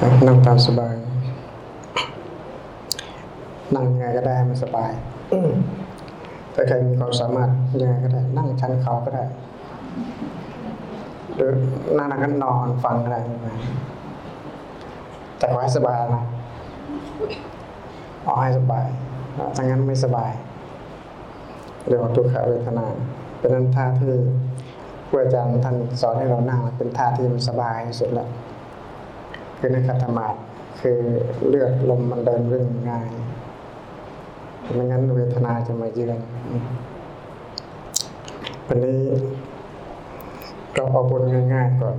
นั่งตามสบาย นั่งยังไงก็ได้มันสบายถ้าใครมีความสามารถยังไงก็ได้ นั่งชันเขาก็ได้ หรือนั่งนั่งก็นอนฟังก็ได้แต่ขอให้สบายนะเอให้สบายถ้างั้นไม่สบายเรียกว่าทุกขเวทนาเป็นนั้นท่าที่ครูอาจารย์ท่านสอนให้เรานั่งเป็นท่าที่มันสบายสุดแล้ว คือในคัตมาธิคือเลือดลมมันเดินวิ่งง่ายไม่งั้นเวทนาจะมาเยือนวันนี้เราเอาบนง่ายๆก่อน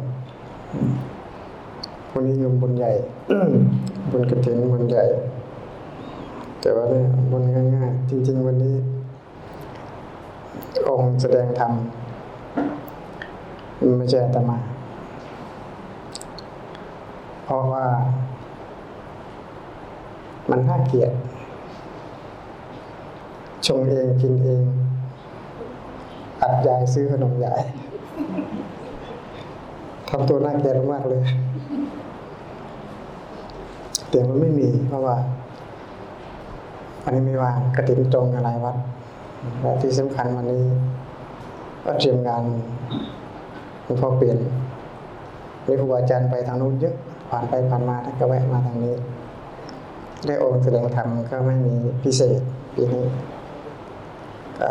วันนี้ยมบนใหญ่บนกระถินบนใหญ่ แต่ว่าเนี่ยบนง่ายๆ จริง ๆ วันนี้ องค์แสดงธรรมไม่ใช่อาตมา เพราะว่า มันน่าเกลียด ชงเองกินเอง อัดยายซื้อขนมยายทำตัวน่าเกลียดมากเลยแต่มันไม่มีเพราะว่า อันนี้ไม่ว่างกระถิ่นตรงกับรวัดและที่สำคัญวันนี้ก็เตรียมงานหลวงพ่อเปลี่ยนมีครูอาจารย์ไปทางนู้นเยอะ ผ่านไปผ่านมาท่านก็แวะมาทางนี้ ได้องค์แสดงธรรมก็ไม่มีพิเศษปีนี้ก็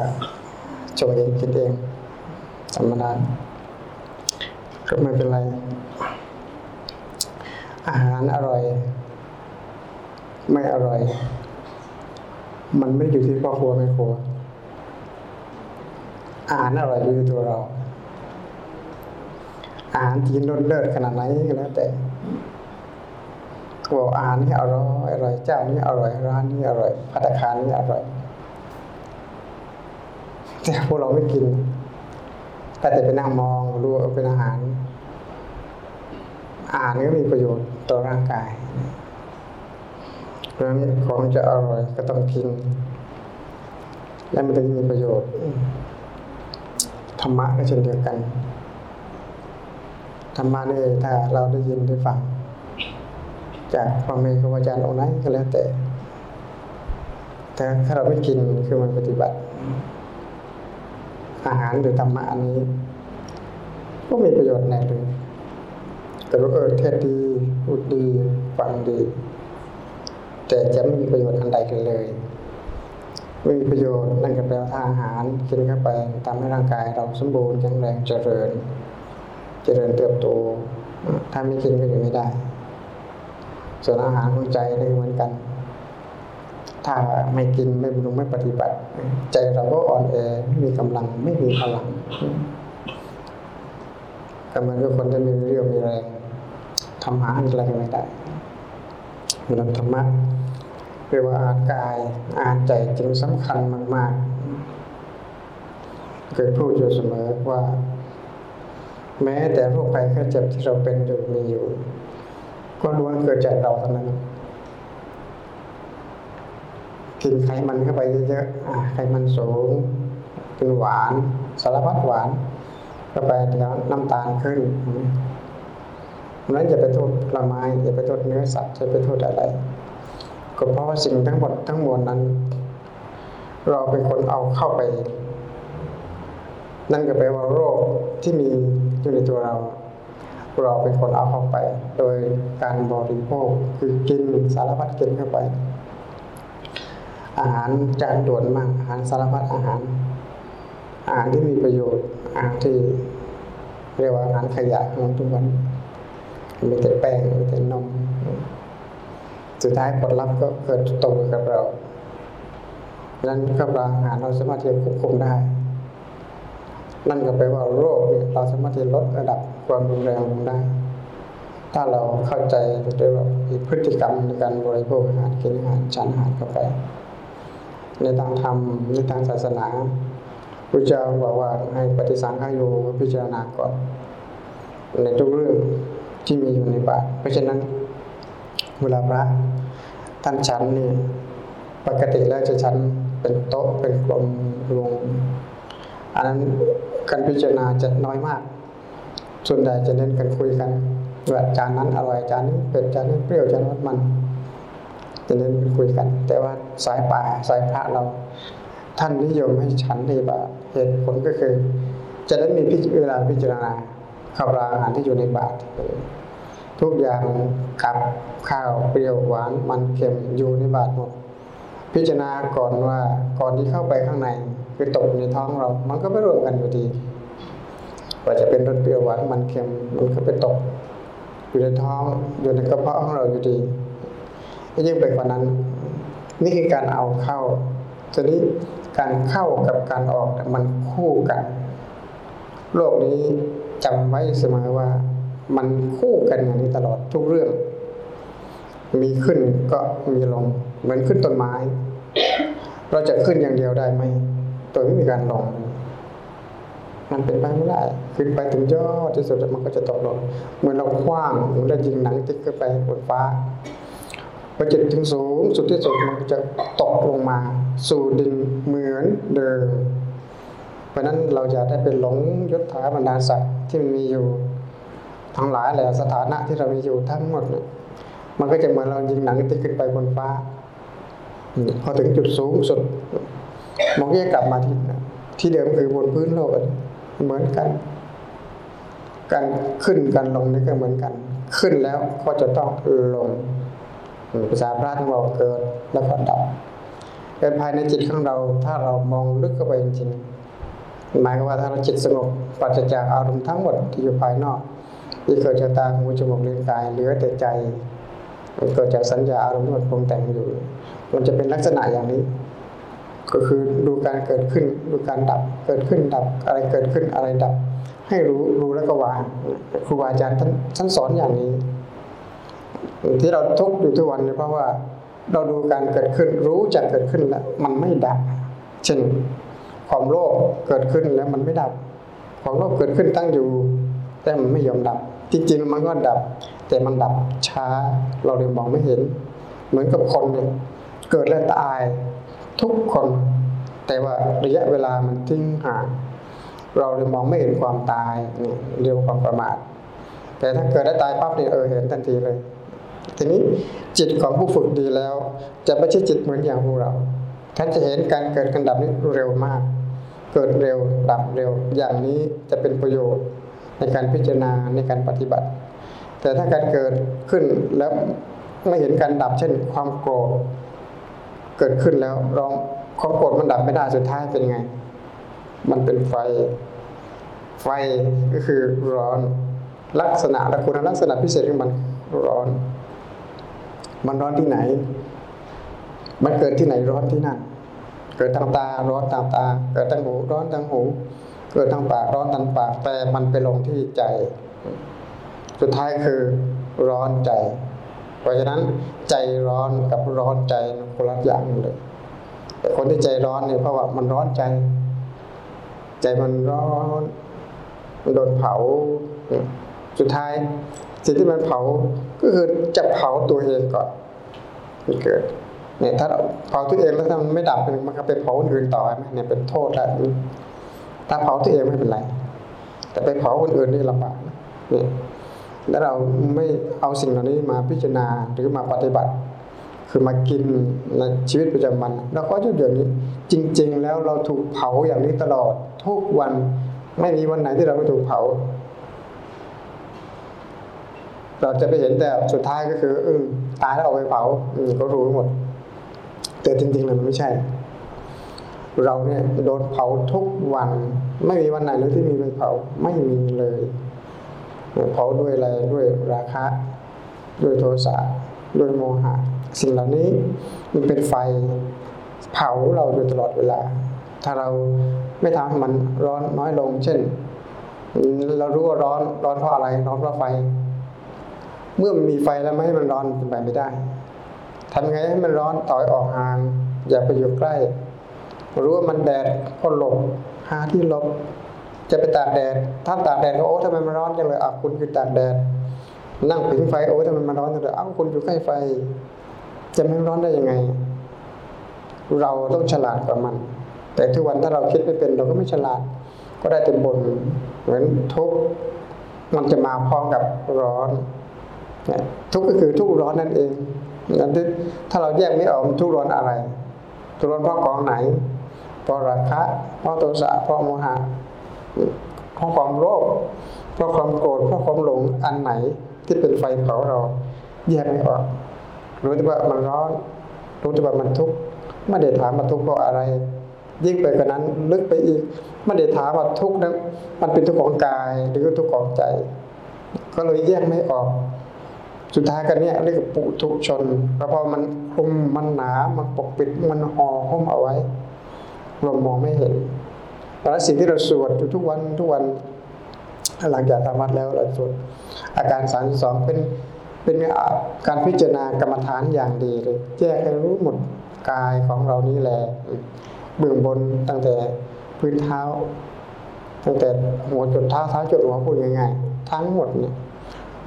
ชงเองกินเองธรรมดาก็ไม่เป็นไร อาหารอร่อย ไม่อร่อย มันไม่อยู่ที่พ่อครัวแม่ครัวอาหารอร่อยอยู่ที่ตัวเรา อาหารกินรสเลิศขนาดไหนก็แล้วแต่บอกอาหารนี้อร่อยอร่อยเจ้านี้อร่อยร้านนี้อร่อยพัตตาคารนี้อร่อย แต่พวกเราไม่กินก็แต่ไปนั่งมองรู้ว่าเป็นอาหาร อาหารก็มีประโยชน์ต่อร่างกายเพราะฉะนั้นของจะอร่อยก็ต้องกิน และมันจะมีประโยชน์ธรรมะก็เช่นเดียวกัน ธรรมะนี่ถ้าเราได้ยินได้ฟัง จากพ่อแม่ครูอาจารย์องค์ไหนก็แล้วแต่ แต่ถ้าเราไม่กินคือมันปฏิบัติ อาหารหรือธรรมะอันนี้ ก็มีประโยชน์แน่เลยแต่ว่าเออเทศดีพูดดีฟังดี แต่จะไม่มีประโยชน์อันใดกันเลยไม่มีประโยชน์นั่นก็แปลว่าอาหารกินเข้าไปทำให้ร่างกายเราสมบูรณ์แข็งแรงเจริญ จริญเติบโต ถ้าไม่กินก็อยู่ไม่ได้ ส่วนอาหารของใจก็เหมือนกัน ถ้าไม่กินไม่บำรุงไม่ปฏิบัติ ใจเราก็อ่อนแอไม่มีกำลังไม่มีพลังก็เหมือนกับคนที่มีเรี่ยวมีแรงทำหาอะไรไม่ได้เวลาธรรมะเรียกว่าอ่านกายอ่านใจจึงสำคัญมากๆเคยพูดอยู่เสมอว่า แม้แต่โรคภัยแค่เจ็บที่เราเป็นอยู่มีอยู่ ก็ล้วนเกิดจากเราเท่านั้นกินไขมันเข้าไปเยอะๆไขมันสูงกินหวาน สารพัดหวานเข้าไปเดี๋ยวน้ำตาลขึ้นนั้นอย่าไปโทษผลไม้อย่าไปโทษเนื้อสัตว์อย่าไปโทษอะไร ก็เพราะว่าสิ่งทั้งหมดทั้งมวลนั้น เราเป็นคนเอาเข้าไป นั่นก็แปลว่าโรคที่มี อยู่ในตัวเรา เราเป็นคนเอาเข้าไป โดยการบริโภคคือกินสารพัดกินเข้าไป อาหารจานด่วนมากอาหารสารพัดอาหาร อาหารที่มีประโยชน์อาหารที่เรียกว่าอาหารขยะของทุกวันมีแต่แป้งมีแต่นมสุดท้ายผลลัพธ์ก็เกิดตรงกับเราดังนั้นกับอาหารเราสามารถที่จะควบคุมได้ นั่นก็แปลว่าโรคเนี่ยเราสามารถที่ลดระดับความรุนแรงลงได้ ถ้าเราเข้าใจโดยว่ามีพฤติกรรมในการบริโภคอาหารกินอาหารฉันอาหารเข้าไป ในทางธรรมในทางศาสนาพระเจ้าบอกว่าให้ปฏิสังขายโยพิจารณาก่อนในทุกเรื่องที่มีอยู่ในบาตรเพราะฉะนั้นเวลาพระท่านฉันเนี่ยปกติแล้วจะฉันเป็นโต๊ะเป็นกลมลงอันนั้น การพิจารณาจะน้อยมาก ส่วนใหญ่จะเน้นกันคุยกันว่าจานนั้นอร่อยจานนี้เผ็ดจานนี้เปรี้ยวจานนั้นมัน จะเน้นคุยกัน แต่ว่าสายป่าสายพระเรา ท่านนิยมให้ฉันในบาตรเหตุผลก็คือ จะได้มีเวลาพิจารณาข้าวปลาอาหารที่อยู่ในบาตรทุกอย่างกับข้าวเปรี้ยวหวานมันเค็มอยู่ในบาตรหมดพิจารณาก่อนว่าก่อนที่เข้าไปข้างใน คือตกในท้องเรา มันก็ไม่รวมกันอยู่ดีว่าจะเป็นรสเปรี้ยวหวานมันเค็มมันก็ไปตก อยู่ในท้องอยู่ในกระเพาะของเราอยู่ดียิ่งไปกว่านั้น นี่คือการเอาเข้าทีนี้การเข้ากับการออกมันคู่กัน โลกนี้จำไว้เสมอว่า มันคู่กันอย่างนี้ตลอดทุกเรื่อง มีขึ้นก็มีลง เหมือนขึ้นต้นไม้ เราจะขึ้นอย่างเดียวได้ไหม โดยไม่มีการลง มันเป็นไปไม่ได้ขึ้นไปถึงยอดที่สุดมันก็จะตกลงเหมือนเราคว้างเหมือนเรายิงหนังติ๊กขึ้นไปบนฟ้าพอจิตถึงสูงสุดที่สุดมันจะตกลงมา สู่ดินเหมือนเดิม เพราะนั้นเราจะได้เป็นหลงยศถาบรรดาศักดิ์ที่มันมีอยู่ทั้งหลายแหละสถานะที่เรามีอยู่ทั้งหมดเนี่ยมันก็จะเหมือนเรายิงหนังติดขึ้นไปบนฟ้า พอถึงจุดสูงสุด มันก็จะกลับมาที่ที่เดิมคือบนพื้นโลกเหมือนกัน การขึ้นการลงนี่ก็เหมือนกัน ขึ้นแล้วก็จะต้องลงภาษาพระท่านบอกเกิดแล้วก็ดับเป็นภายในจิตของเราถ้าเรามองลึกเข้าไปจริงหมายความว่าถ้าเราจิตสงบปราศจากอารมณ์ทั้งหมดที่อยู่ภายนอกที่เกิดจากตาหูจมูกลิ้นกายเหลือแต่ใจมันเกิดจากสัญญาอารมณ์ที่มันปรุงแต่งอยู่ มันจะเป็นลักษณะอย่างนี้ ก็คือดูการเกิดขึ้นดูการดับเกิดขึ้นดับอะไรเกิดขึ้นอะไรดับ ให้รู้รู้แล้วก็วางครูบาอาจารย์ท่านท่านสอนอย่างนี้ ที่เราทุกอยู่ทุกวันเนี่ยเพราะว่าเราดูการเกิดขึ้นรู้จักเกิดขึ้นแล้วมันไม่ดับ เช่น ความโลภเกิดขึ้นแล้วมันไม่ดับ ความโลภเกิดขึ้นตั้งอยู่ แต่มันไม่ยอมดับจริงๆมันก็ดับ แต่มันดับช้าเราเลยมองไม่เห็น เหมือนกับคนเนี่ยเกิดและตาย ทุกคน แต่ว่าระยะเวลามันทิ้งห่างเราเลยมองไม่เห็นความตายเนี่ยเรียกว่าความประมาท แต่ถ้าเกิดได้ตายปั๊บเนี่ยเออเห็นทันทีเลย ทีนี้จิตของผู้ฝึกดีแล้ว จะไม่ใช่จิตเหมือนอย่างพวกเราท่านจะเห็นการเกิดการดับนี้เร็วมาก เกิดเร็วดับเร็ว อย่างนี้จะเป็นประโยชน์ในการพิจารณาในการปฏิบัติ แต่ถ้าการเกิดขึ้นแล้วไม่เห็นการดับเช่นความโกรธ เกิดขึ้นแล้วร้องความโกรธมันดับไม่ได้สุดท้ายเป็นไง มันเป็นไฟ ไฟก็คือร้อนลักษณะและคุณลักษณะพิเศษของมันร้อน มันร้อนที่ไหน มันเกิดที่ไหนร้อนที่นั่น เกิดทางตาร้อนทางตา เกิดทางหูร้อนทางหู เกิดทางปากร้อนทางปากแต่มันไปลงที่ใจ สุดท้ายคือร้อนใจ ราะฉะนั้นใจร้อนกับร้อนใจคนละอย่างเลยแต่คนที่ใจร้อนเนี่ยเพราะว่ามันร้อนใจ ใจมันร้อนมันโดนเผา สุดท้ายสิ่งที่มันเผาก็คือจะเผาตัวเองก่อนมันเกิดเนี่ยถ้าเผาตัวเองแล้วถ้ามันไม่ดับมันก็ไปเผาคนอื่นต่อไหมเนี่ยเป็นโทษแล้วถ้าเผาตัวเองไม่เป็นไร แต่ไปเผาคนอื่นนี่ลำบากเนี่ย แล้วเราไม่เอาสิ่งเหล่านี้มาพิจารณาหรือมาปฏิบัติ คือมากินในชีวิตประจำวันเราก็จะอย่างนี้จริง ๆ แล้วเราถูกเผาอย่างนี้ตลอดทุกวัน ไม่มีวันไหนที่เราไม่ถูกเผา เราจะไปเห็นแต่สุดท้ายก็คืออืตายแล้วเอาไปเผาอืก็รู้หมด แต่จริงๆแล้วมันไม่ใช่ เราเนี่ยโดนเผาทุกวัน ไม่มีวันไหนเลยที่มีไปเผาไม่มีเลย เผาด้วยอะไรด้วยราคะ ด้วยโทสะด้วยโมหะ สิ่งเหล่านี้มันเป็นไฟเผาเราอยู่ตลอดเวลา ถ้าเราไม่ทำให้มันร้อนน้อยลง เช่น เรารู้ว่าร้อนร้อนเพราะอะไร ร้อนเพราะไฟ เมื่อมันมีไฟแล้วไม่ให้มันร้อนเป็นไปไม่ได้ทำไงให้มันร้อนต่อยออกห่าง อย่าไปอยู่ใกล้ รู้ว่ามันแดดก็หลบหาที่หลบ จะไปตากแดดถ้าตากแดดก็โอ้ทำไมมันร้อนจังเลยอะคุณคือตากแดด นั่งผิงไฟโอ้ทำไมมันร้อนจังเลยอ้าวคุณอยู่ใกล้ไฟ จะไม่ร้อนได้ยังไง เราต้องฉลาดกว่ามัน แต่ทุกวันถ้าเราคิดไม่เป็นเราก็ไม่ฉลาด ก็ได้แต่บ่นเหมือนทุกข์มันจะมาพร้อมกับร้อนทุกข์ก็คือทุกร้อนนั่นเองงั้นถ้าเราแยกไม่ออกทุกร้อนอะไร ทุกร้อนเพราะของไหนเพราะราคะเพราะโทสะเพราะโมหะ เพราะความโลภเพราะความโกรธเพราะความหลงอันไหนที่เป็นไฟเผาเรา แยกไม่ออกรู้แต่ว่ามันร้อน รู้แต่ว่ามันทุกข์ไม่ได้ถามว่าทุกข์เพราะอะไร ยิ่งไปกว่านั้นลึกไปอีกไม่ได้ถามว่าทุกข์นั้นมันเป็นทุกข์ของกายหรือทุกข์ของใจ ก็เลยแยกไม่ออก สุดท้ายกันเนี่ยเรียกปุถุชนแล้วพอมันคุมมันหนามันปกปิดมันห่อหุ้มเอาไว้เรามองไม่เห็น เพราะสิ่งที่เราสวดทุกวันทุกวันหลังจากทำวัดแล้วเราสวดอาการสามสองเป็นเป็นการพิจารณากรรมฐานอย่างดีเลยแยกให้รู้หมดกายของเรานี้แหละเบื้องบนตั้งแต่พื้นเท้า ตั้งแต่หัวจนเท้าเท้าจนหัวพูดง่ายๆทั้งหมดเนี่ย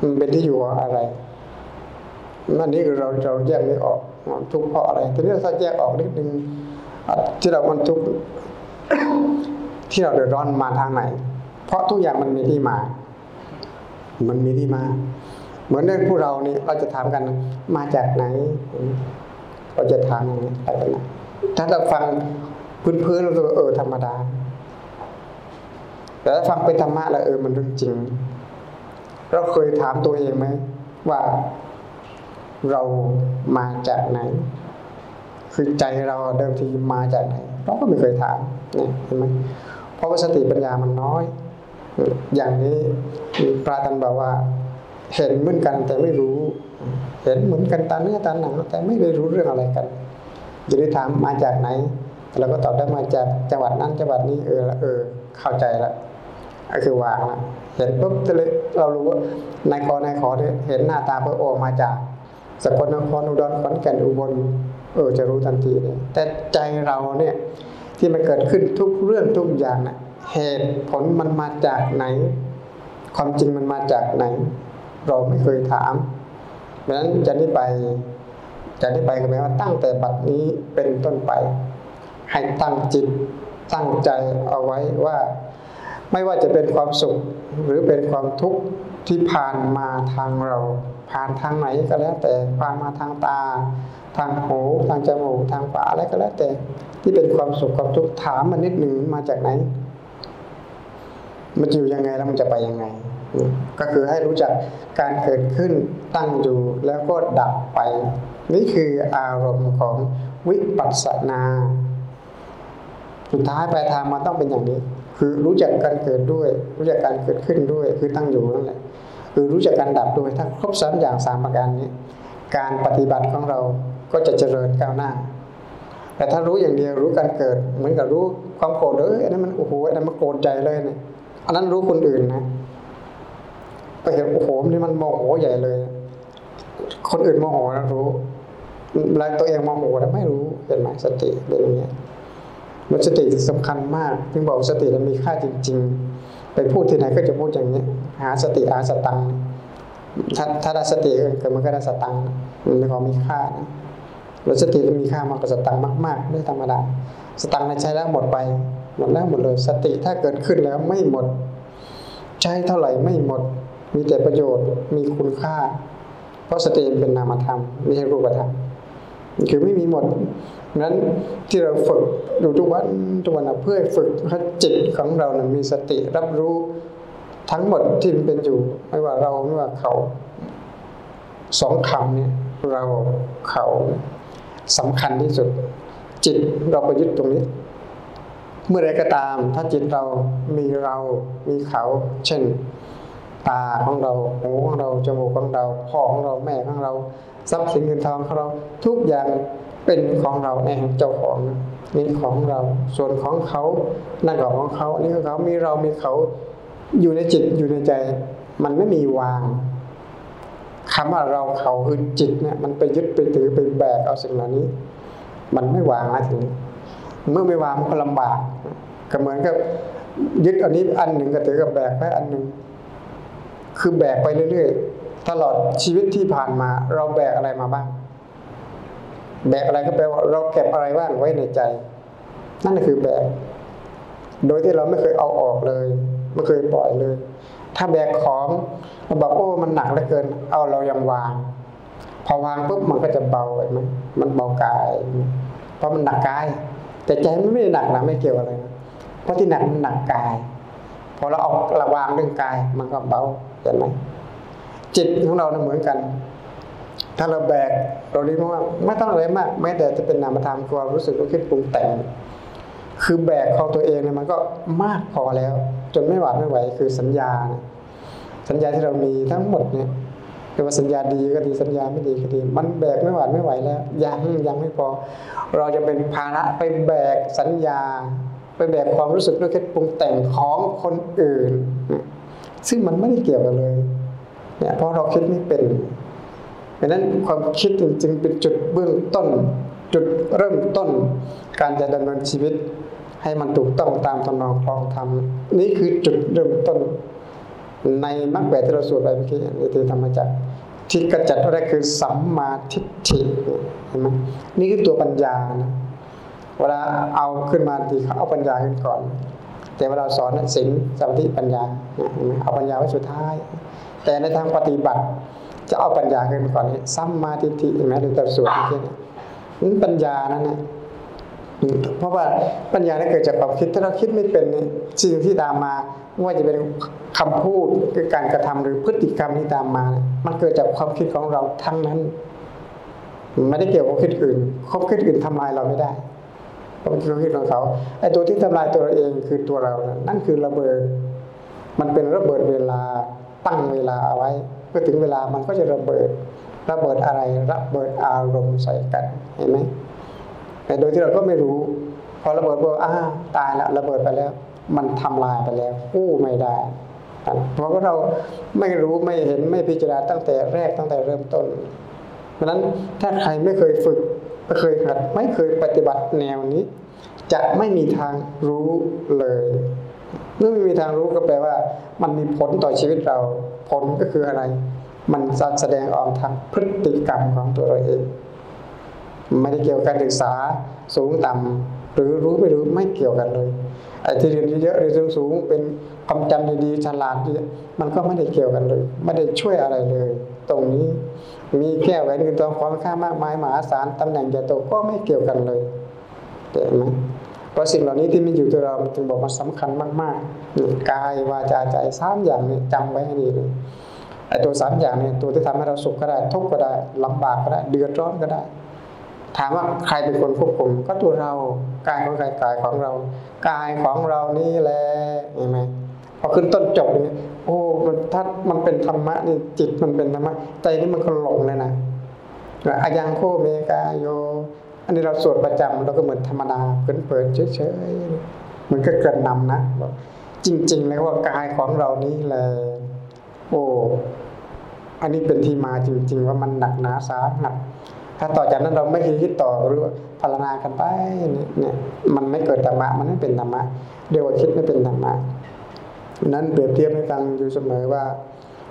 มันเป็นที่อยู่ของอะไรนั่นนี่คือเราเราแยกไม่ออกทุกข์เพราะอะไรทีนี้ถ้าแยกออกนิดนึงที่เรามันทุกข์ ที่เราเดือดร้อนมาทางไหน เพราะทุกอย่างมันมีที่มา มันมีที่มา เหมือนเรื่องผู้เรานี่เราจะถามกันมาจากไหน เราจะถามอย่างนี้อะไรกันนะถ้าเราฟังพื้นพื้นเราเออธรรมดา แต่ถ้าฟังเป็นธรรมะแล้วเออมันเรื่องจริง เราเคยถามตัวเองไหมว่าเรามาจากไหน คือใจเราเดิมทีมาจากไหน เราก็ไม่เคยถามเนี่ยเห็นไหม เพราะว่าสติปัญญามันน้อย อย่างนี้พระท่านบอกว่า เห็นเหมือนกันแต่ไม่รู้ เห็นเหมือนกันตาเนื้อตาหนังแต่ไม่ได้รู้เรื่องอะไรกันจะได้ถามมาจากไหนเราก็ตอบได้มาจากจังหวัดนั้นจังหวัดนี้เออเออ เข้าใจละก็คือวางละเห็นปุ๊บเรารู้ว่านายกนายขอเห็นหน้าตาพื่อโอมาจากสกลนครอุดรขอนแก่นอุบลเออจะรู้ทันทีเลยแต่ใจเราเนี่ย ที่มันเกิดขึ้นทุกเรื่องทุกอย่างนะ่ะเหตุผลมันมาจากไหน ความจริงมันมาจากไหน เราไม่เคยถามเพราะฉะนั้นจะนี้ไปจะนี้ไปก็หมายว่าตั้งแต่บัดนี้เป็นต้นไป ให้ตั้งจิตตั้งใจเอาไว้ว่า ไม่ว่าจะเป็นความสุขหรือเป็นความทุกข์ที่ผ่านมาทางเรา ผ่านทางไหนก็แล้วแต่ผ่านมาทางตา ทางหูทางจมูกทางปากอะไรก็แล้วแต่ ที่เป็นความสุขความทุกข์ถามมันนิดหนึ่งมาจากไหน มันอยู่ยังไงแล้วมันจะไปยังไง ก็คือให้รู้จักการเกิดขึ้นตั้งอยู่แล้วก็ดับไป นี่คืออารมณ์ของวิปัสสนาสุดท้ายปลายทางมันต้องเป็นอย่างนี้ คือรู้จักการเกิดด้วย รู้จักการเกิดขึ้นด้วย คือตั้งอยู่นั่นแหละคือรู้จักการดับด้วยถ้าครบสามอย่างสามประการนี้ การปฏิบัติของเราก็จะเจริญก้าวหน้า แต่ถ้ารู้อย่างเดียวรู้การเกิด เหมือนกับรู้ความโกรธเอออันนั้นมันโอ้โหอันนั้นมันโกรธใจเลยเนี่ยอันนั้นรู้คนอื่นนะไปเห็นโอ้โหนี่มันโมโหใหญ่เลย คนอื่นโมโหนะรู้แล้วตัวเองโมโหแล้วไม่รู้เห็นไหมสติเป็นอย่างนี้มันสติสำคัญมากถึงบอกสติมันมีค่าจริง ๆ ไปพูดที่ไหนก็จะพูดอย่างนี้หาสติหาสตังถ้าถ้าได้สติเกิดมันก็ได้สตังมันมีความมีค่านะ แล้วสติมีค่ามากกว่าสตังมากๆไม่ธรรมดาสตังในใช้แล้วหมดไปหมดแล้วหมดเลย สติถ้าเกิดขึ้นแล้วไม่หมด ใช้เท่าไหร่ไม่หมด มีแต่ประโยชน์มีคุณค่า เพราะสติเป็นนามธรรมไม่ใช่รูปธรรมคือไม่มีหมดนั้นที่เราฝึกอยู่ทุกวันทุกวันเพื่อฝึกให้จิตของเรานะมีสติรับรู้ทั้งหมดที่เป็นอยู่ ไม่ว่าเราไม่ว่าเขาสองคำเนี่ยเราเขา สำคัญที่สุด จิตเราไปยึดตรงนี้ เมื่อไรก็ตาม ถ้าจิตเรามีเรามีเขา เช่น ตาของเราหูของเราจมูกของเราพ่อของเราแม่ของเราทรัพย์สินเงินทองของเราทุกอย่างเป็นของเราเองเจ้าของนี่ของเรา ส่วนของเขานั่นก็ของเขาอันนี้ของเขามีเรามีเขาอยู่ในจิตอยู่ในใจ มันไม่มีวาง คำว่าเราเขาคือจิตเนี่ยมันไปยึดไปถือไปแบกเอาสิ่งเหล่านี้ มันไม่วางนะถึงเมื่อไม่วางมันก็ลำบากก็เหมือนกับยึดอันนี้อันหนึ่งก็ถือกับแบกไปอันหนึ่งคือแบกไปเรื่อยๆตลอดชีวิตที่ผ่านมา เราแบกอะไรมาบ้าง แบกอะไรก็แปลว่า เราเก็บอะไรบ้างไว้ในใจ นั่นคือแบก โดยที่เราไม่เคยเอาออกเลย ไม่เคยปล่อยเลย ถ้าแบกของเราบอกโอ้มันหนักเหลือเกิน เอาเรายังวาง พอวางปุ๊บมันก็จะเบาเห็นไหมมันเบากาย เพราะมันหนักกาย แต่ใจมันไม่ได้หนักนะไม่เกี่ยวอะไรนะเพราะที่หนักมันหนักกายพอเราเอาระวางเรื่องกาย มันก็เบาเห็นไหมจิตของเราเนี่ยเหมือนกัน ถ้าเราแบกเราดีมากไม่ต้องอะไรมากแม้แต่จะเป็นนามธรรมความรู้สึกรู้คิดปรุงแต่งคือแบกของตัวเองเนี่ยมันก็มากพอแล้ว จนไม่หวาดไม่ไหวคือสัญญาเนี่ยสัญญาที่เรามีทั้งหมดเนี่ยคือว่าสัญญาดีก็ดีสัญญาไม่ดีก็ดี มันแบกไม่หวาดไม่ไหวแล้วยังยังไม่พอ เราจะเป็นภาระไปแบกสัญญา ไปแบกความรู้สึกนึกคิดปรุงแต่งของคนอื่น ซึ่งมันไม่ได้เกี่ยวกันเลยเนี่ยเพราะเราคิดไม่เป็นดังนั้นความคิดจริงๆเป็นจุดเบื้องต้น จุดเริ่มต้น การจะดำเนินชีวิต ให้มันถูกต้องตามตำนองคลองธรรมนี่คือจุดเริ่มต้นในมรรคแปดที่เราสวดไปเมื่อกี้ในที่ธรรมจักรที่กระจัดแรกคือสัมมาทิฏฐิเห็นไหมนี่คือตัวปัญญานะเวลาเอาขึ้นมาทีเขาเอาปัญญาขึ้นก่อน แต่เวลาสอนศีลสมาธิปัญญาเอาปัญญาไว้สุดท้าย แต่ในทางปฏิบัติ จะเอาปัญญาขึ้นก่อนสัมมาทิฏฐิเห็นไหมดูแต่สวดเมื่อกี้เนี่ยนี่ปัญญานั่นนะ เพราะว่าปัญญานั้เกิดจากความคิดถ้าเราคิดไม่เป็นสิ่งที่ตามมาไม่ว่าจะเป็นคำพูดคือการกระทำหรือพฤติกรรมที่ตามมา มันเกิดจากความคิดของเราทั้งนั้น ไม่ได้เกี่ยวกับคิดอื่นความคิดอื่นทำลายเราไม่ได้ความคิดของเขาไอ้ตัวที่ทำลายตัวเราเองคือตัวเรา นั่นคือระเบิด มันเป็นระเบิดเวลาตั้งเวลาเอาไว้เมื่อถึงเวลามันก็จะระเบิด ระเบิดอะไรระเบิดอารมณ์ใส่กันเห็นไหม แต่โดยที่เราก็ไม่รู้ พอระเบิดบอกอ้าตายแล้วระเบิดไปแล้ว มันทำลายไปแล้วกู้ไม่ได้เพราะว่าเราไม่รู้ไม่เห็นไม่พิจารณาตั้งแต่แรกตั้งแต่เริ่มต้นเพราะฉะนั้นถ้าใครไม่เคยฝึกไม่เคยหัดไม่เคยปฏิบัติแนวนี้ จะไม่มีทางรู้เลย เมื่อไม่มีทางรู้ก็แปลว่า มันมีผลต่อชีวิตเรา ผลก็คืออะไร มันแสดงออกทางพฤติกรรมของตัวเราเอง ไม่ได้เกี่ยวกับการศึกษาสูงต่ำหรือรู้ไม่รู้ไม่เกี่ยวกันเลยไอ้ที่เรียนเยอะเรียนสูงเป็นความจำดีๆฉลาดดีมันก็ไม่ได้เกี่ยวกันเลย ไม่ได้ช่วยอะไรเลย ตรงนี้มีแก้วแหวนเงินทองความค่ามากมายมหาศาลตำแหน่งใหญ่โตก็ไม่เกี่ยวกันเลยเห็นไหมเพราะสิ่งเหล่านี้ที่มีอยู่ตัวเราจึงบอกว่าสำคัญมากๆกายวาจาใจสามอย่างนี้จำไว้ให้ดีเลยไอ้ตัวสามอย่างเนี่ยตัวที่ทำให้เราสุขก็ได้ทุกข์ก็ได้ลำบากก็ได้ เดือดร้อนก็ได้ ถามว่าใครเป็นคนควบคุม ก็ตัวเรากายของใครกายของเรากายของเรานี่แหละเห็นไหมพอขึ้นต้นจบเนี่ยโอ้มันถ้ามันเป็นธรรมะนี่จิตมันเป็นธรรมะใจนี่มันก็หลงเลยนะอายังโคเมกาโย อันนี้เราสวดประจำเราก็เหมือนธรรมดาเปิดๆเฉยๆมันก็เกิดนำนะบอกจริง ๆ แล้วว่ากายของเรานี่แหละโอ้อันนี้เป็นที่มาจริง ๆ ว่ามันหนักหนาสาหัส ถ้าต่อจากนั้นเราไม่คิดต่อหรือว่าพารณากันไปเนี่ยมันไม่เกิดธรรมะมันไม่เป็นธรรมะเรียกว่าคิดไม่เป็นธรรมะนั้นเปรียบเทียบให้ฟังอยู่เสมอว่า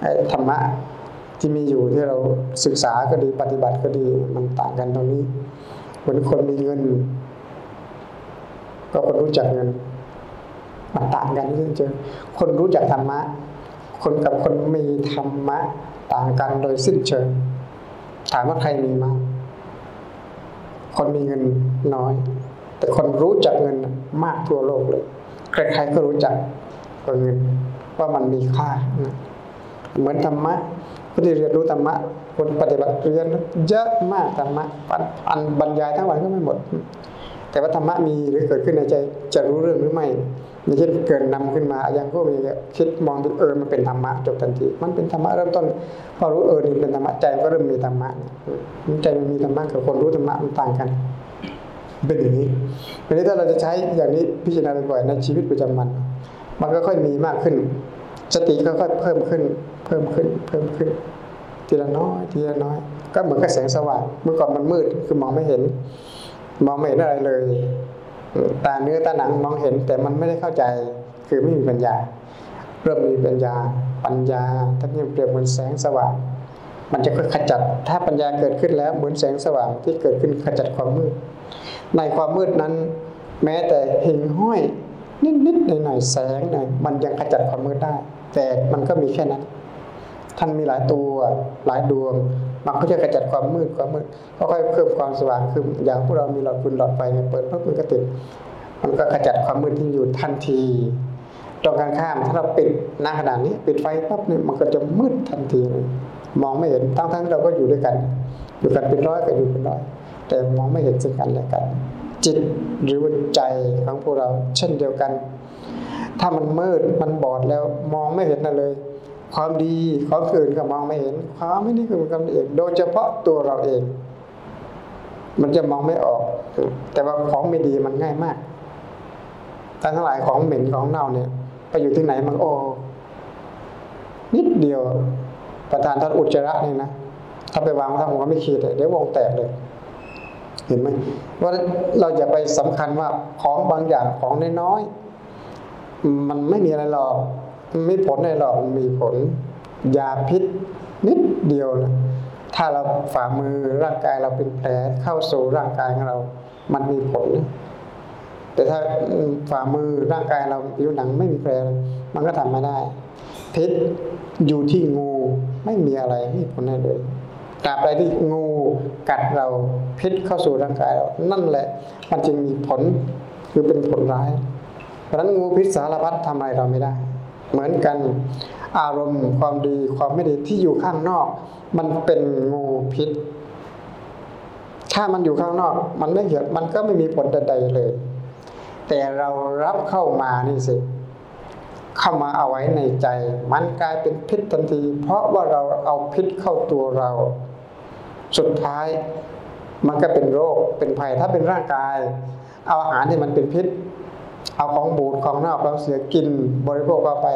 ไอ้ธรรมะที่มีอยู่ที่เราศึกษาก็ดีปฏิบัติก็ดีมันต่างกันตรงนี้เหมือนคนมีเงิน ก็คนรู้จักเงินมันต่างกันที่เจอคนรู้จักธรรมะ คนกับคนมีธรรมะต่างกันโดยสิ้นเชิงถามว่าใครมีมาก คนมีเงินน้อย แต่คนรู้จักเงินมากทั่วโลกเลย ใครๆก็รู้จักเงินว่ามันมีค่านะเหมือนธรรมะคนที่เรียนรู้ธรรมะ คนปฏิบัติเรียนเยอะมากธรรมะอันบรรยายทั้งวันก็ไม่หมด แต่ว่าธรรมะมีหรือเกิดขึ้นในใจจะรู้เรื่องหรือไม่ อย่างเช่นเกิดนำขึ้นมาอย่างก็มีคิดมองดูเออมันเป็นธรรมะจบทันที มันเป็นธรรมะเริ่มต้นพอรู้เออนี่เป็นธรรมะใจก็เริ่มมีธรรมะใจมันมีธรรมะกับคนรู้ธรรมะมันต่างกัน เป็นอย่างนี้ทีนี้ถ้าเราจะใช้อย่างนี้พิจารณาบ่อยในชีวิตประจำวัน มันก็ค่อยมีมากขึ้น สติก็ค่อยเพิ่มขึ้น เพิ่มขึ้น เพิ่มขึ้น ทีละน้อย ทีละน้อย ก็เหมือนกับแสงสว่าง เมื่อก่อนมันมืดคือมองไม่เห็น มองไม่เห็นอะไรเลย ตาเนื้อตาหนังมองเห็น แต่มันไม่ได้เข้าใจคือไม่มีปัญญา เริ่มมีปัญญาปัญญาท่านนี้เปรียบเหมือนแสงสว่าง มันจะค่อยขจัด ถ้าปัญญาเกิดขึ้นแล้วเหมือนแสงสว่างที่เกิดขึ้นขจัดความมืด ในความมืดนั้น แม้แต่หิ่งห้อยนิดๆหน่อยๆแสงหน่อยมันยังขจัดความมืดได้ แต่มันก็มีแค่นั้น ท่านมีหลายตัวหลายดวง มันก็จะกระจัดความมืดความมืดก็ค่อยเพิ่มความสว่างขึ้นอย่างพวกเรามีหลอดฟืนหลอดไฟเปิดปุ๊บมันก็ติด มันก็ขจัดความมืดที่อยู่ทันทีตรงกันข้ามถ้าเราปิดหน้าขนาดนี้ ปิดไฟปั๊บเนี่ยมันก็จะมืดทันทีเลยมองไม่เห็นทั้งทั้งๆเราก็อยู่ด้วยกัน อยู่กันเป็นร้อยก็อยู่เป็นร้อย แต่มองไม่เห็นซึ่งกันและกัน จิตหรือว่าใจของพวกเราเช่นเดียวกัน ถ้ามันมืดมันบอดแล้วมองไม่เห็นอะไรเลย ความดีของอื่นก็มองไม่เห็น ความไม่ดีก็มันก็ไม่เห็นโดยเฉพาะตัวเราเอง มันจะมองไม่ออก แต่ว่าของไม่ดีมันง่ายมากแต่ทั้งหลายของเหม็นของเน่าเนี่ย ไปอยู่ที่ไหนมันโอ้นิดเดียวประธานท่านอุจจาระเนี่ยนะถ้าไปวางทางหัวไม่ขีดเดี๋ยววงแตกเลย เห็นไหมว่าเราอย่าไปสำคัญว่าของบางอย่างของน้อยๆมันไม่มีอะไรหรอก มันไม่ผลอะไรหรอกมีผลยาพิษนิดเดียวนะถ้าเราฝ่ามือร่างกายเราเป็นแผลเข้าสู่ร่างกายของเรา มันมีผล แต่ถ้าฝ่ามือร่างกายเราผิวหนังไม่มีแผลมันก็ทำไม่ได้ พิษอยู่ที่งูไม่มีอะไรมีผลอะไรเลยตราบใดที่งูกัดเราพิษเข้าสู่ร่างกายเรา นั่นแหละ มันจึงมีผลคือเป็นผลร้าย เพราะฉะนั้นงูพิษสารพัดทำอะไรเราไม่ได้ เหมือนกันอารมณ์ความดีความไม่ดีที่อยู่ข้างนอก มันเป็นงูพิษ ถ้ามันอยู่ข้างนอก มันไม่เกิดมันก็ไม่มีผลใดๆเลย แต่เรารับเข้ามานี่สิเข้ามาเอาไว้ในใจ มันกลายเป็นพิษทันที เพราะว่าเราเอาพิษเข้าตัวเรา สุดท้าย มันก็เป็นโรคเป็นภัยถ้าเป็นร่างกาย เอาอาหารที่มันเป็นพิษ เอาของบูดของเน่าของเสียกินบริโภคเข้าไป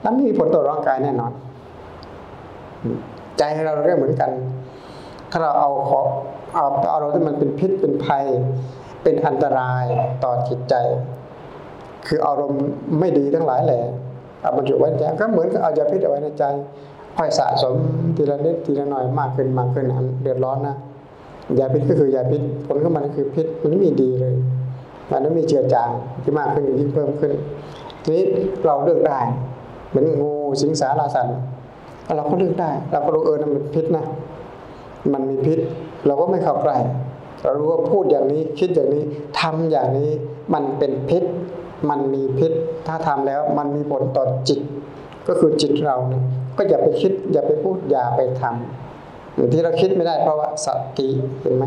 แล้วมีผลต่อร่างกายแน่นอน ใจเราก็เหมือนกัน ถ้าเราเอาของเอาเอาเราที่มันเป็นพิษเป็นภัย เป็นอันตรายต่อจิตใจ คืออารมณ์ไม่ดีทั้งหลายแหละเอาบรรจุไว้ในใจก็เหมือนกับเอายาพิษเอาไว้ในใจค่อยสะสมทีละนิดทีละหน่อยมากขึ้นมากขึ้นอันเดือดร้อนนะยาพิษก็คือยาพิษผลของมันคือพิษมันไม่มีดีเลย มันไม่มีเจือจางที่มากขึ้นยิ่งเพิ่มขึ้น ทีนี้เราเลือกได้ เหมือนงูสิงสาราสันเราก็เลือกได้ เราก็รู้เออนั่นมันพิษนะ มันมีพิษ เราก็ไม่เข้าใกล้เรารู้ว่าพูดอย่างนี้คิดอย่างนี้ทำอย่างนี้มันเป็นพิษ มันมีพิษ ถ้าทำแล้วมันมีผลต่อจิต ก็คือจิตเราเนี่ยก็อย่าไปคิด อย่าไปพูดอย่าไปทำที่เราคิดไม่ได้เพราะว่าสติเห็นไหม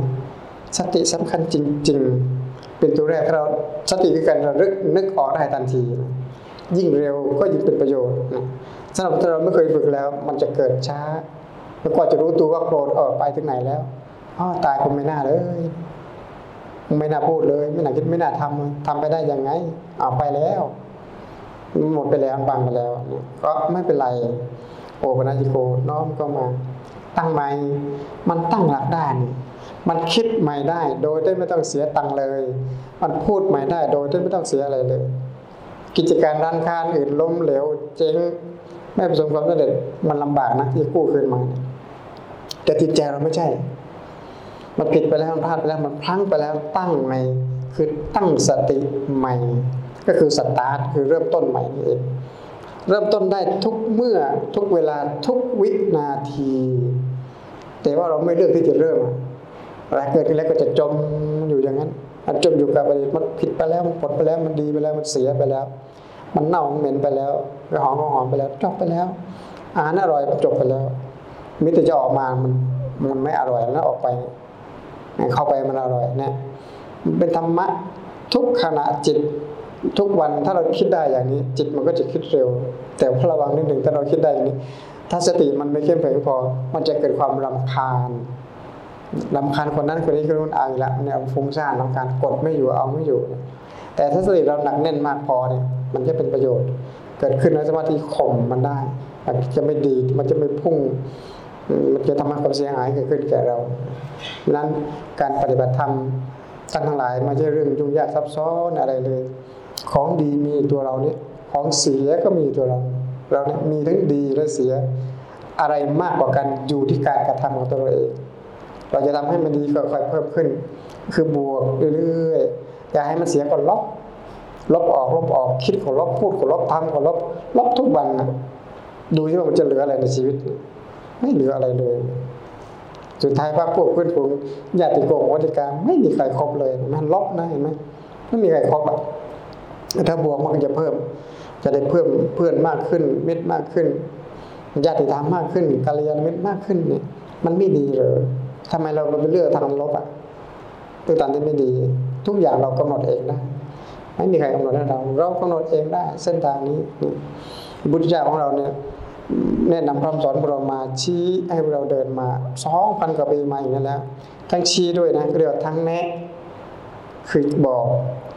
สติสำคัญจริง ๆ เป็นตัวแรกถ้าเราสติคือการระลึกนึกออกได้ทันที ยิ่งเร็วก็ยิ่งเป็นประโยชน์สำหรับถ้าเราไม่เคยฝึกแล้ว มันจะเกิดช้า แล้วกว่าจะรู้ตัวว่าโกรธออกไปถึงไหนแล้วอ๋อตายคงไม่น่าเลยไม่น่าพูดเลย ไม่น่าคิดไม่น่าทำทำไปได้ยังไงเอาไปแล้วหมดไปแล้วบางไปแล้ว ก็ไม่เป็นไร โอปนัญิโกน้อมก็มา ตั้งใหม่มันตั้งหลักได้นี่ มันคิดใหม่ได้โดยที่ไม่ต้องเสียตังค์เลย มันพูดใหม่ได้โดยที่ไม่ต้องเสียอะไรเลย กิจการร้านค้าอื่นล้มเหลวเจ๊งไม่ประสบความสำเร็จมันลำบากนะที่กู้คืนมาแต่จิตใจเราไม่ใช่ มันผิดไปแล้วมันพลาดไปแล้วมันพลั้งไปแล้วตั้งใหม่คือตั้งสติใหม่ ก็คือสตาร์ทคือเริ่มต้นใหม่นี่เองเริ่มต้นได้ทุกเมื่อทุกเวลาทุกวินาที แต่ว่าเราไม่เลือกที่จะเริ่ม อะไรเกิดขึ้นแล้วก็จะจมอยู่อย่างนั้นมันจมอยู่กับอะไรมันผิดไปแล้วมันผลไปแล้วมันดีไปแล้วมันเสียไปแล้ว มันเน่ามันเหม็นไปแล้วกระหองกระหอมไปแล้วจบไปแล้วอาหารอร่อยจบไปแล้ว มิต่จะออกมามันมันไม่อร่อยแล้วออกไป เข้าไปมันอร่อยเนี่ยเป็นธรรมะทุกขณะจิตทุกวันถ้าเราคิดได้อย่างนี้ จิตมันก็จะคิดเร็ว แต่พระวังนิดหนึ่งถ้าเราคิดได้อย่างนี้ ถ้าสติมันไม่เข้มแข็งพอ มันจะเกิดความรำคาญ รำคาญคนนั้นคนนี้คนนู้นเอาอีกแล้วเนี่ยฟุ้งซ่านรำคาญกดไม่อยู่เอาไม่อยู่ แต่ถ้าสติเราหนักแน่นมากพอเนี่ยมันจะเป็นประโยชน์ เกิดขึ้นในสมาธิข่มมันได้มันจะไม่ดีมันจะไม่พุ่งมันจะทำให้ความเสียหายเกิดขึ้นแก่เราดังนั้นการปฏิบัติธรรมท่านทั้งหลายไม่ใช่เรื่องยุ่งยากซับซ้อนอะไรเลย ของดีมีตัวเราเนี่ยของเสียก็มีตัวเราเราเนี่ยมีทั้งดีและเสียอะไรมากกว่ากันอยู่ที่การกระทำของตัวเราเอง เราจะทำให้มันดีก็ค่อยเพิ่มขึ้น คือบวกเรื่อยๆอย่าให้มันเสียก็ลบลบออกลบออกคิดก็ลบพูดก็ลบทำก็ลบลบทุกวันนะดูที่ว่ามันจะเหลืออะไรในชีวิต ไม่เหลืออะไรเลย สุดท้ายพระพวกเพื่อนฝูงญาติโกโหติกาไม่มีใครครบเลยมันลบนะเห็นไหมไม่มีใครครบอะถ้าบวกมันก็จะเพิ่ม จะได้เพิ่มเพื่อนมากขึ้นเม็ดมากขึ้นญาติธรรมมากขึ้นกัลยาณมิตรมากขึ้นเนี่ยมันไม่ดีเลย ทำไมเราไปเลือกทางลบอะตัวตันที่ไม่ดี ทุกอย่างเรากำหนดเองได้ไม่มีใครกำหนดให้เรา เรากำหนดเองได้ เส้นทางนี้บุตรเจ้าของเราเนี่ยแนะนำคำสอนของเรามาชี้ให้เราเดินมาสองพันกว่าปีมาอย่างนี้แล้ว ทั้งชี้ด้วยนะเรียกว่าทั้งแนะคือบอก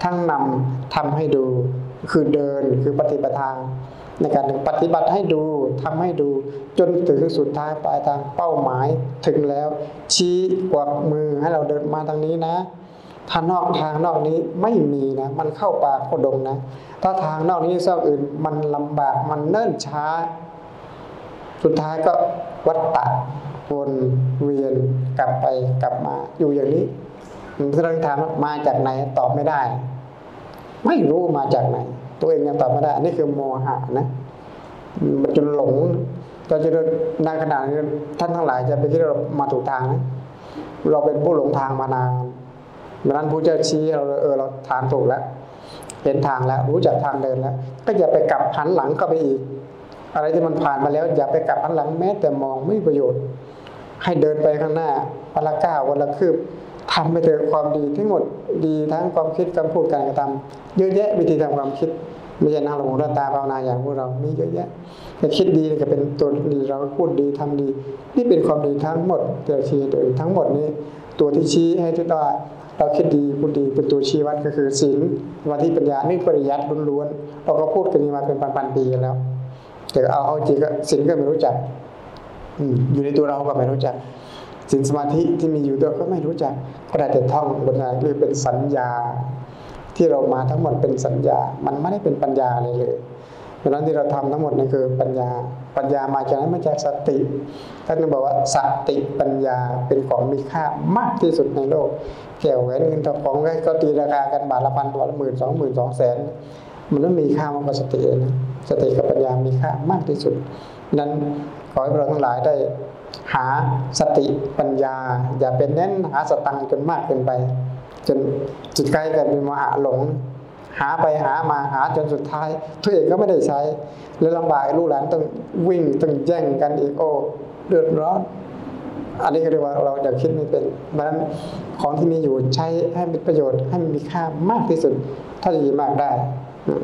ทั้งนำทำให้ดู คือเดินคือปฏิบัติทา ในการปฏิบัติให้ดูทำให้ดูจนถึงสุดท้ายปลายทางเป้าหมายถึงแล้ว ชี้กวักมือให้เราเดินมาทางนี้นะถ้านอกทางนอกนี้ไม่มีนะ มันเข้าป่าโคดงนะ ถ้าทางนอกนี้ซอกอื่นมันลำบากมันเนิ่นช้า สุดท้ายก็วัดตะวนเวียนกลับไปกลับมา อยู่อย่างนี้เราถามมาจากไหนตอบไม่ได้ ไม่รู้มาจากไหน ตัวเองยังตอบไม่ได้อันนี้คือโมหะนะมันจนหลงตอนจะนานขนาดนี้ท่านทั้งหลายจะไปคิดเรามาถูกทางนะเราเป็นผู้หลงทางมานานดังนั้นผู้เจ้าชี้เราเออเราทางถูกแล้วเห็นทางแล้ว รู้จักทางเดินแล้ว ก็อย่าไปกลับหันหลังเข้าไปอีก อะไรที่มันผ่านมาแล้ว อย่าไปกลับหันหลังแม้แต่มองไม่ประโยชน์ ให้เดินไปข้างหน้าวันละก้าววันละคืบ ทำไปเถอะความดีทั้งหมดดีทั้งความคิดคำพูดการกระทำเยอะแยะวิธีทำความคิดไม่ใช่นั่งลงหัวตาภาวนาอย่างพวกเรา มีเยอะแยะแต่คิดดีก็เป็นตัวดีเราพูดดีทำดี นี่เป็นความดีทั้งหมดเดียวชี้ตัวเองทั้งหมดนี้ ตัวที่ชี้ให้ทุกตัวเราคิดดีพูดดีเป็นตัวชี้วัดก็คือศีลสมาธิปัญญานี่ปริยัติล้วนๆเราก็พูดกันมาเป็นพันๆปีกันแล้ว แต่เอาเอาจริงก็ศีลก็ไม่รู้จักอยู่ในตัวเราก็ไม่รู้จัก ศีลสมาธิที่มีอยู่ตัวก็ไม่รู้จักก็ได้แต่ท่องบนไหนคือเป็นสัญญา ที่เรามาทั้งหมดเป็นสัญญา มันไม่ได้เป็นปัญญาเลยเลยเพราะนั้นที่เราทำทั้งหมดนี่คือปัญญา ปัญญามาจากนั้นมาจากสติท่านบอกว่าสติปัญญาเป็นของมีค่ามากที่สุดในโลกแก้วแหวนเงินทองของก็ตีราคากันบาทละพันบาทละหมื่นสองหมื่นสองแสนมันต้องมีค่ามากกว่าสตินะสติกับปัญญามีค่ามากที่สุด นั้นขอให้เราทั้งหลายได้ หาสติปัญญา อย่าเป็นเน้นหาสตังจนมากเกินไป จนจุดใกล้กันเป็นมหาหลง หาไปหามาหาจนสุดท้าย ตัวเองก็ไม่ได้ใช้แล้วลำบากลูกหลานต้องวิ่งต้องแย่งกันอีกโอ้เดือดร้อนอันนี้ก็เรียกว่าเราอยากคิดไม่เป็นเพราะนั้นของที่มีอยู่ใช้ให้เป็นประโยชน์ให้มันมีค่ามากที่สุด ถ้าดีมากได้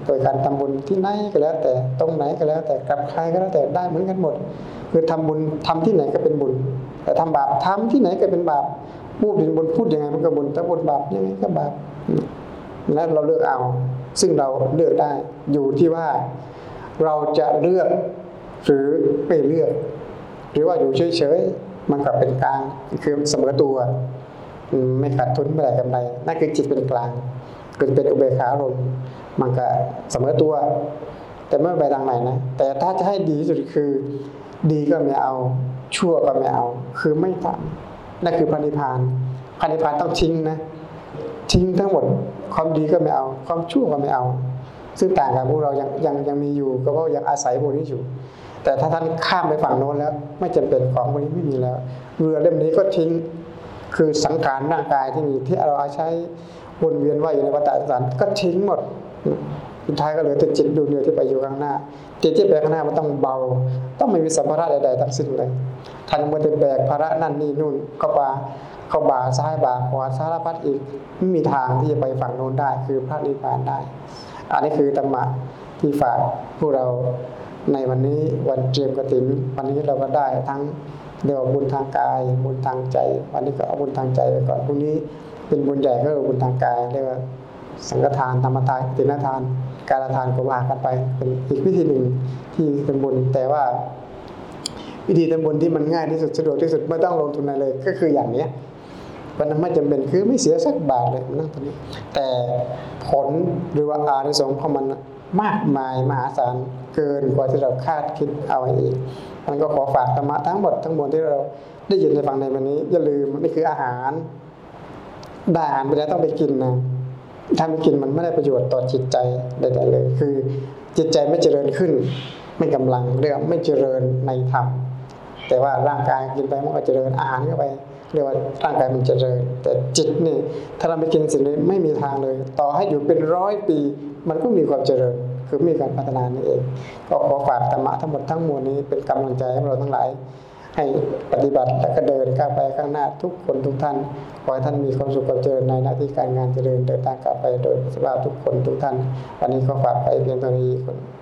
โดยการทำบุญที่ไหนก็แล้ว แต่ตรงไหนก็แล้ว แต่กับใครก็แล้วแต่ได้เหมือนกันหมด คือทำบุญทำที่ไหนก็เป็นบุญ แต่ทำบาปทำที่ไหนก็เป็นบาปพูดเป็นบุญพูดยังไงมันก็บุญถ้าบุญบาปยังไงก็บาปแล้วเราเลือกเอา ซึ่งเราเลือกได้ อยู่ที่ว่าเราจะเลือกหรือไม่เลือก หรือว่าอยู่เฉยๆมันก็เป็นกลางคือเสมอตัว ไม่ขาดทุนไม่ได้กำไรนั่นคือจิตเป็นกลางคือเป็นอุเบกขาลม มันก็เสมอตัว แต่ไม่ไปทางไหนนะ แต่ถ้าจะให้ดีที่สุดคือ ดีก็ไม่เอา ชั่วก็ไม่เอา คือไม่ทำนั่นคือพระนิพพานพระนิพพานต้องทิ้งนะ ทิ้งทั้งหมด ความดีก็ไม่เอา ความชั่วก็ไม่เอา ซึ่งต่างกับพวกเรายังยังยังมีอยู่ ก็เพราะยังอาศัยพวกนี้อยู่แต่ถ้าท่านข้ามไปฝั่งโน้นแล้ว ไม่จำเป็นของพวกนี้ไม่มีแล้ว เรือเล่มนี้ก็ทิ้งคือสังขารร่างกายที่มีที่เราใช้วนเวียนว่ายอยู่ในวัฏสงสารก็ทิ้งหมด สุดท้ายก็เหลือแต่จิตดวงเดียวที่ไปอยู่ข้างหน้าจิตที่ไปข้างหน้ามันต้องเบา ต้องไม่มีสัมภาระใดๆทั้งสิ้นเลยท่านมัวแต่แบกภาระนั่นนี่นู่นเข้าป่าเข้าบ่าซ้ายบ่าขวาสารพัดอีกไม่มีทางที่จะไปฝั่งโน้นได้ คือพระนิพพานได้ อันนี้คือธรรมะที่ฝากพวกเราในวันนี้วันเตรียมกระถินวันนี้เราก็ได้ทั้งเดี๋ยวบุญทางกายบุญทางใจ วันนี้ก็เอาบุญทางใจไปก่อนพรุ่งนี้เป็นบุญใหญ่ก็คือบุญทางกายเรียกว่า สังฆทานธรรมทานตินทาน การทานก็ว่ากันไปเป็นอีกวิธีหนึ่งที่เป็นบุญแต่ว่า วิธีทำบุญที่มันง่ายที่สุดสะดวกที่สุดไม่ต้องลงทุนอะไรเลย ก็คืออย่างเนี้ยมันไม่จำเป็นคือไม่เสียสักบาทเลยนั่งตรงนี้ แต่ผลหรือว่าอานิสงส์ของมันมากมายมหาศาลเกินกว่าที่เราคาดคิดเอาไว้อีกมันก็ขอฝากธรรมะทั้งหมดทั้งมวลที่เราได้ยินในฟังในวันนี้ อย่าลืมนี่คืออาหารได้อาหารไปแล้วต้องไปกินนะ ถ้าไม่กินมันไม่ได้ประโยชน์ต่อจิตใจใดๆเลย คือจิตใจไม่เจริญขึ้น ไม่กำลังเรียกไม่เจริญในธรรมแต่ว่าร่างกายกินไปมันก็เจริญอาหารเข้าไปเรียกว่าร่างกายมันเจริญ แต่จิตนี่ถ้าเราไม่กินสิ่งนี้ไม่มีทางเลย ต่อให้อยู่เป็นร้อยปี มันก็มีความเจริญ คือมีการพัฒนานี่เองก็ขอฝากธรรมะทั้งหมดทั้งมวลนี้เป็นกำลังใจให้เราทั้งหลาย ให้ปฏิบัติและก็เดินก้าวไปข้างหน้าทุกคนทุกท่านขอให้ท่านมีความสุขความเจริญในหน้าที่การงานเจริญเดินทางก้าวไปโดยสภาพทุกคนทุกท่าน วันนี้ก็ฝากไปเพียงเท่านี้คน